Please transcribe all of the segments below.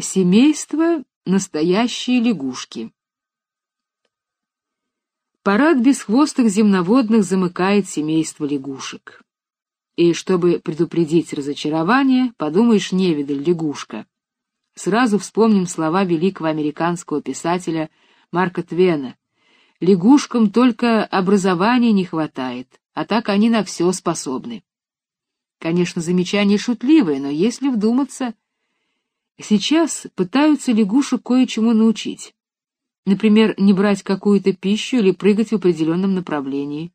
Семейство настоящие лягушки. Парад бесхвостых земноводных замыкает семейство лягушек. И чтобы предупредить разочарование, подумаешь, невидаль лягушка. Сразу вспомним слова великого американского писателя Марка Твена. Лягушкам только образования не хватает, а так они на все способны. Конечно, замечание шутливое, но если вдуматься, сейчас пытаются лягушек кое-чему научить. Например, не брать какую-то пищу или прыгать в определенном направлении.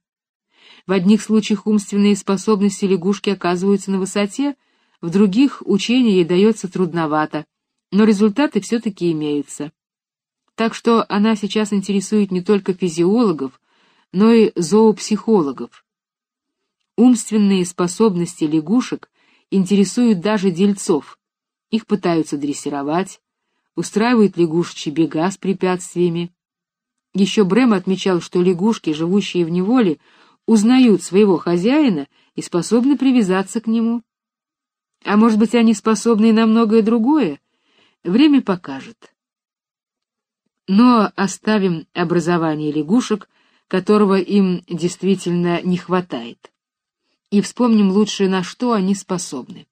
В одних случаях умственные способности лягушки оказываются на высоте, в других учение ей дается трудновато, но результаты все-таки имеются. Так что она сейчас интересует не только физиологов, но и зоопсихологов. Умственные способности лягушек интересуют даже дельцов. Их пытаются дрессировать, устраивают лягушечьи бега с препятствиями. Еще Брэм отмечал, что лягушки, живущие в неволе, узнают своего хозяина и способны привязаться к нему. А может быть, они способны и на многое другое? Время покажет. Но оставим образование лягушек, которого им действительно не хватает и вспомним лучше, на что они способны.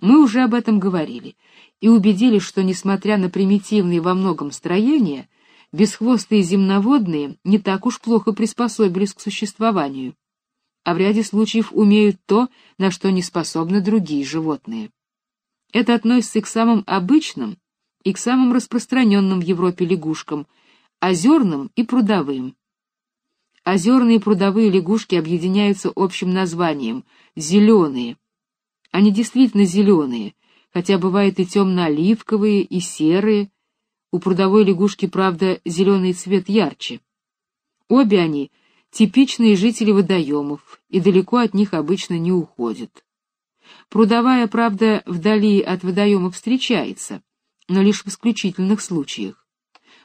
Мы уже об этом говорили и убедились, что, несмотря на примитивные во многом строения, бесхвостые земноводные не так уж плохо приспособились к существованию, а в ряде случаев умеют то, на что не способны другие животные. Это относится и к самым обычным, и к самым распространенным в Европе лягушкам, озерным и прудовым, Озерные прудовые лягушки объединяются общим названием — зеленые. Они действительно зеленые, хотя бывают и темно-оливковые, и серые. У прудовой лягушки, правда, зеленый цвет ярче. Обе они — типичные жители водоемов, и далеко от них обычно не уходят. Прудовая, правда, вдали от водоемов встречается, но лишь в исключительных случаях.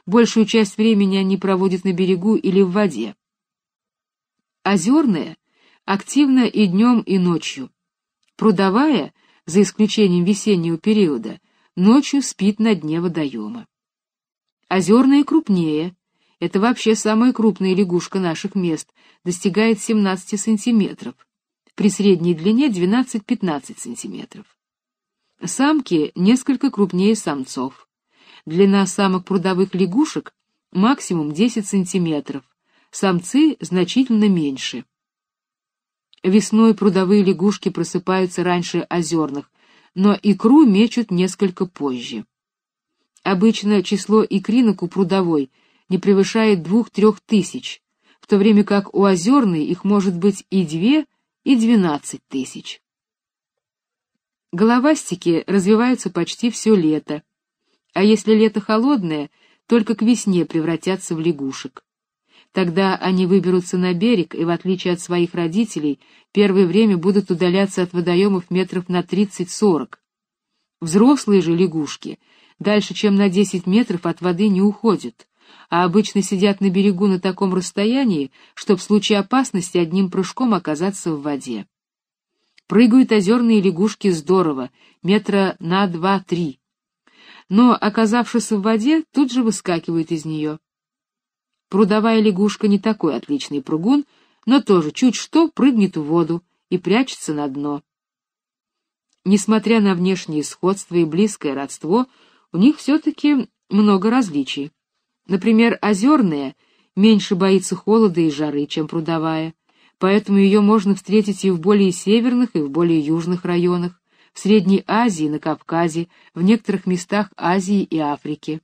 Большую часть времени они проводят на берегу или в воде. Озерная активна и днем, и ночью. Прудовая, за исключением весеннего периода, ночью спит на дне водоема. Озерная крупнее. Это вообще самая крупная лягушка наших мест, достигает 17 сантиметров. При средней длине 12-15 сантиметров. Самки несколько крупнее самцов. Длина самок прудовых лягушек максимум 10 сантиметров, самцы значительно меньше. Весной прудовые лягушки просыпаются раньше озерных, но икру мечут несколько позже. Обычно число икринок у прудовой не превышает двух-трех тысяч, в то время как у озерной их может быть и две, и двенадцать тысяч. Головастики развиваются почти все лето, а если лето холодное, только к весне превратятся в лягушек. Тогда они выберутся на берег и, в отличие от своих родителей, первое время будут удаляться от водоемов метров на 30-40. Взрослые же лягушки дальше, чем на 10 метров от воды не уходят, а обычно сидят на берегу на таком расстоянии, чтобы в случае опасности одним прыжком оказаться в воде. Прыгают озерные лягушки здорово, метра на два-три. Но, оказавшись в воде, тут же выскакивают из нее. Прудовая лягушка не такой отличный прыгун, но тоже чуть что прыгнет в воду и прячется на дно. Несмотря на внешнее сходство и близкое родство, у них все-таки много различий. Например, озерная меньше боится холода и жары, чем прудовая, поэтому ее можно встретить и в более северных, и в более южных районах, в Средней Азии, на Кавказе, в некоторых местах Азии и Африки.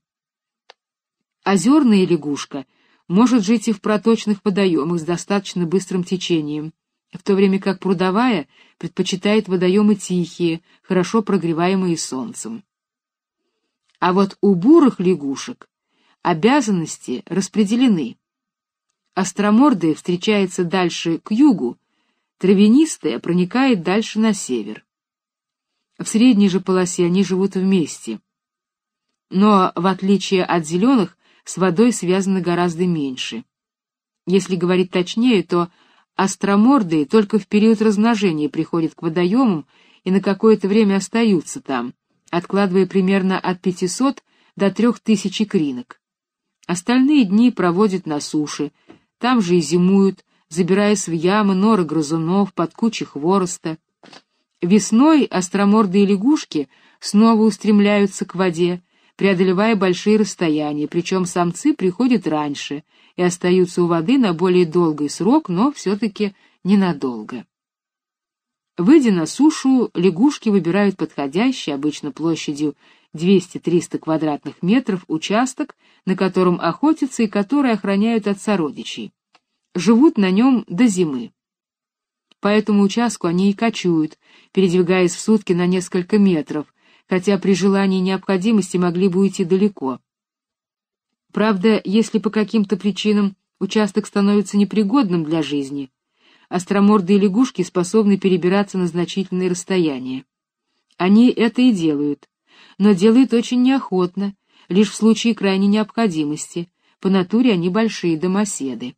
Озерная лягушка — может жить и в проточных водоемах с достаточно быстрым течением, в то время как прудовая предпочитает водоемы тихие, хорошо прогреваемые солнцем. А вот у бурых лягушек обязанности распределены. Остромордая встречается дальше к югу, травянистая проникает дальше на север. В средней же полосе они живут вместе. Но, в отличие от зеленых, с водой связаны гораздо меньше. Если говорить точнее, то остромордые только в период размножения приходят к водоемам и на какое-то время остаются там, откладывая примерно от 500 до 3000 кринок. Остальные дни проводят на суше, там же и зимуют, забираясь в ямы норы грызунов под кучи хвороста. Весной остромордые лягушки снова устремляются к воде, преодолевая большие расстояния, причем самцы приходят раньше и остаются у воды на более долгий срок, но все-таки ненадолго. Выйдя на сушу, лягушки выбирают подходящий, обычно площадью 200-300 квадратных метров, участок, на котором охотятся и который охраняют от сородичей. Живут на нем до зимы. По этому участку они и кочуют, передвигаясь в сутки на несколько метров, хотя при желании и необходимости могли бы уйти далеко. Правда, если по каким-то причинам участок становится непригодным для жизни, остромордые лягушки способны перебираться на значительные расстояния. Они это и делают, но делают очень неохотно, лишь в случае крайней необходимости. По натуре они большие домоседы.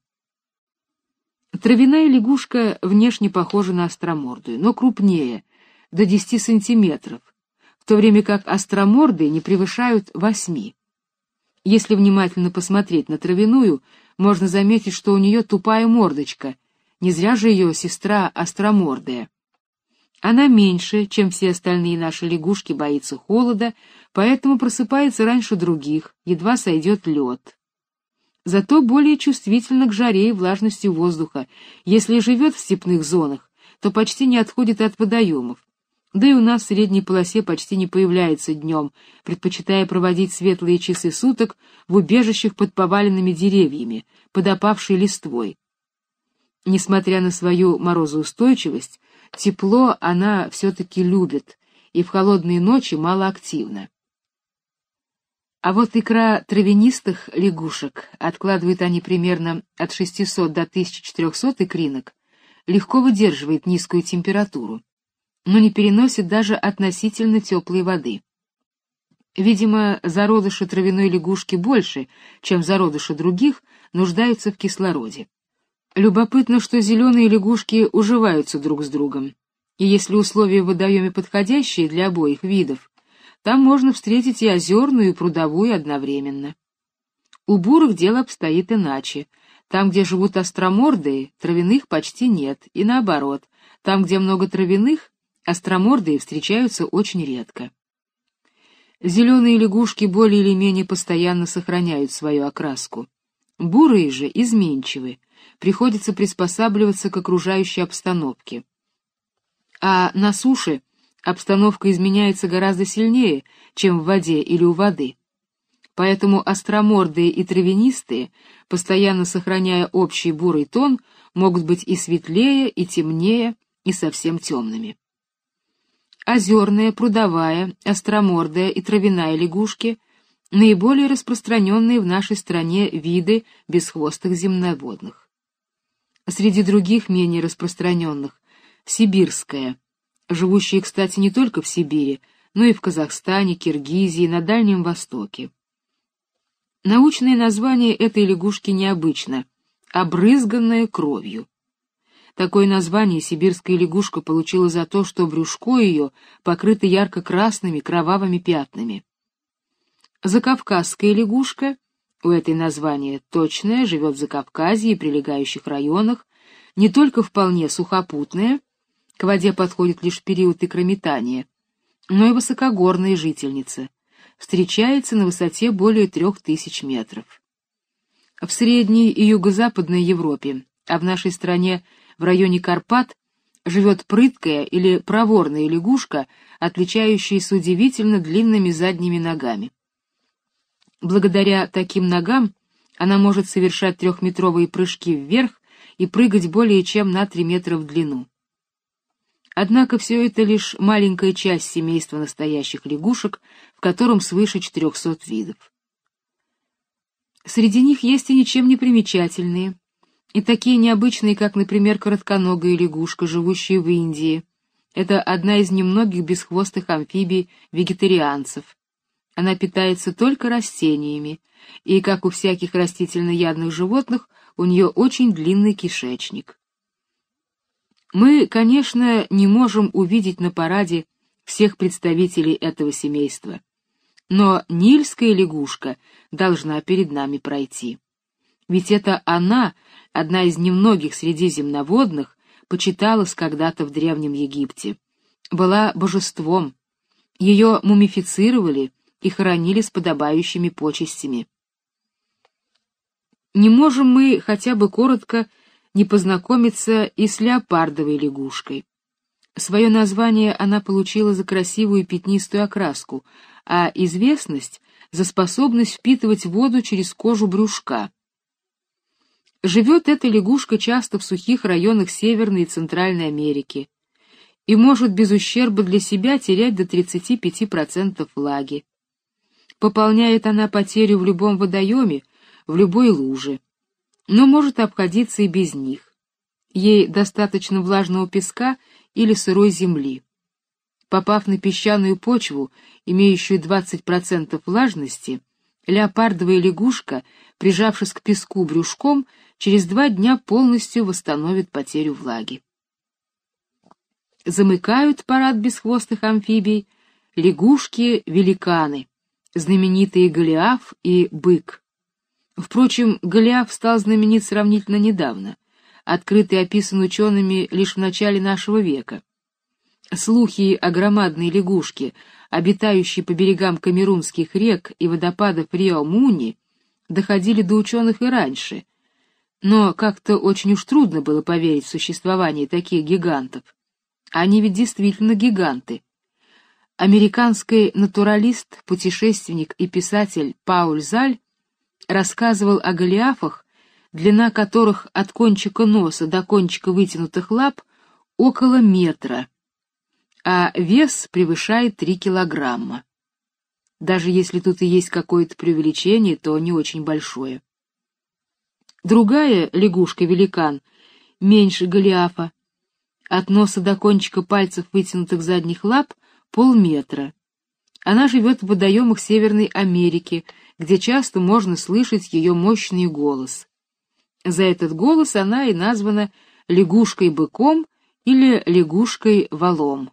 Травяная лягушка внешне похожа на остромордую, но крупнее, до 10 сантиметров, в то время как остромордые не превышают 8. Если внимательно посмотреть на травяную, можно заметить, что у нее тупая мордочка, не зря же ее сестра остромордая. Она меньше, чем все остальные наши лягушки, боится холода, поэтому просыпается раньше других, едва сойдет лед. Зато более чувствительна к жаре и влажности воздуха. Если живет в степных зонах, то почти не отходит от водоемов. Да и у нас в средней полосе почти не появляется днем, предпочитая проводить светлые часы суток в убежищах под поваленными деревьями, под опавшей листвой. Несмотря на свою морозоустойчивость, тепло она все-таки любит и в холодные ночи малоактивна. А вот икра травянистых лягушек, откладывают они примерно от 600 до 1400 икринок, легко выдерживает низкую температуру, но не переносит даже относительно теплой воды. Видимо, зародыши травяной лягушки больше, чем зародыши других, нуждаются в кислороде. Любопытно, что зеленые лягушки уживаются друг с другом, и если условия в водоеме подходящие для обоих видов, там можно встретить и озерную, и прудовую одновременно. У бурых дело обстоит иначе. Там, где живут остромордые, травяных почти нет, и наоборот, там, где много травяных, остромордые встречаются очень редко. Зеленые лягушки более или менее постоянно сохраняют свою окраску. Бурые же изменчивы, приходится приспосабливаться к окружающей обстановке. А на суше обстановка изменяется гораздо сильнее, чем в воде или у воды. Поэтому остромордые и травянистые, постоянно сохраняя общий бурый тон, могут быть и светлее, и темнее, и совсем темными. Озерная, прудовая, остромордая и травяная лягушки — наиболее распространенные в нашей стране виды бесхвостых земноводных. Среди других менее распространенных — сибирская, живущая, кстати, не только в Сибири, но и в Казахстане, Киргизии, на Дальнем Востоке. Научное название этой лягушки необычно — обрызганная кровью. Такое название сибирская лягушка получила за то, что брюшко ее покрыто ярко-красными кровавыми пятнами. Закавказская лягушка у этой название точное, живет в Закавказье и прилегающих районах, не только вполне сухопутная, к воде подходит лишь период икрометания, но и высокогорная жительница, встречается на высоте более трех тысяч метров. В средней и юго-западной Европе, а в нашей стране в районе Карпат, живет прыткая или проворная лягушка, отличающаяся удивительно длинными задними ногами. Благодаря таким ногам она может совершать трехметровые прыжки вверх и прыгать более чем на три метра в длину. Однако все это лишь маленькая часть семейства настоящих лягушек, в котором свыше 400 видов. Среди них есть и ничем не примечательные, и такие необычные, как, например, коротконогая лягушка, живущая в Индии. Это одна из немногих бесхвостых амфибий-вегетарианцев. Она питается только растениями, и, как у всяких растительноядных животных, у нее очень длинный кишечник. Мы, конечно, не можем увидеть на параде всех представителей этого семейства. Но нильская лягушка должна перед нами пройти. Ведь это она, одна из немногих среди земноводных, почиталась когда-то в Древнем Египте. Была божеством. Ее мумифицировали и хоронили с подобающими почестями. Не можем мы хотя бы коротко не познакомиться и с леопардовой лягушкой. Свое название она получила за красивую пятнистую окраску, а известность — за способность впитывать воду через кожу брюшка. Живет эта лягушка часто в сухих районах Северной и Центральной Америки и может без ущерба для себя терять до 35% влаги. Пополняет она потерю в любом водоеме, в любой луже, но может обходиться и без них. Ей достаточно влажного песка или сырой земли. Попав на песчаную почву, имеющую 20% влажности, леопардовая лягушка, прижавшись к песку брюшком, через два дня полностью восстановит потерю влаги. Замыкают парад бесхвостых амфибий лягушки-великаны, знаменитые Голиаф и Бык. Впрочем, Голиаф стал знаменит сравнительно недавно, открытый описан учеными лишь в начале нашего века. Слухи о громадной лягушке, обитающей по берегам камерунских рек и водопадов Рио-Муни, доходили до ученых и раньше, но как-то очень уж трудно было поверить в существование таких гигантов. Они ведь действительно гиганты. Американский натуралист, путешественник и писатель Пауль Заль рассказывал о голиафах, длина которых от кончика носа до кончика вытянутых лап около метра, а вес превышает 3 килограмма. Даже если тут и есть какое-то преувеличение, то не очень большое. Другая лягушка-великан, меньше Голиафа, от носа до кончика пальцев вытянутых задних лап полметра. Она живет в водоемах Северной Америки, где часто можно слышать ее мощный голос. За этот голос она и названа лягушкой-быком или лягушкой-валом.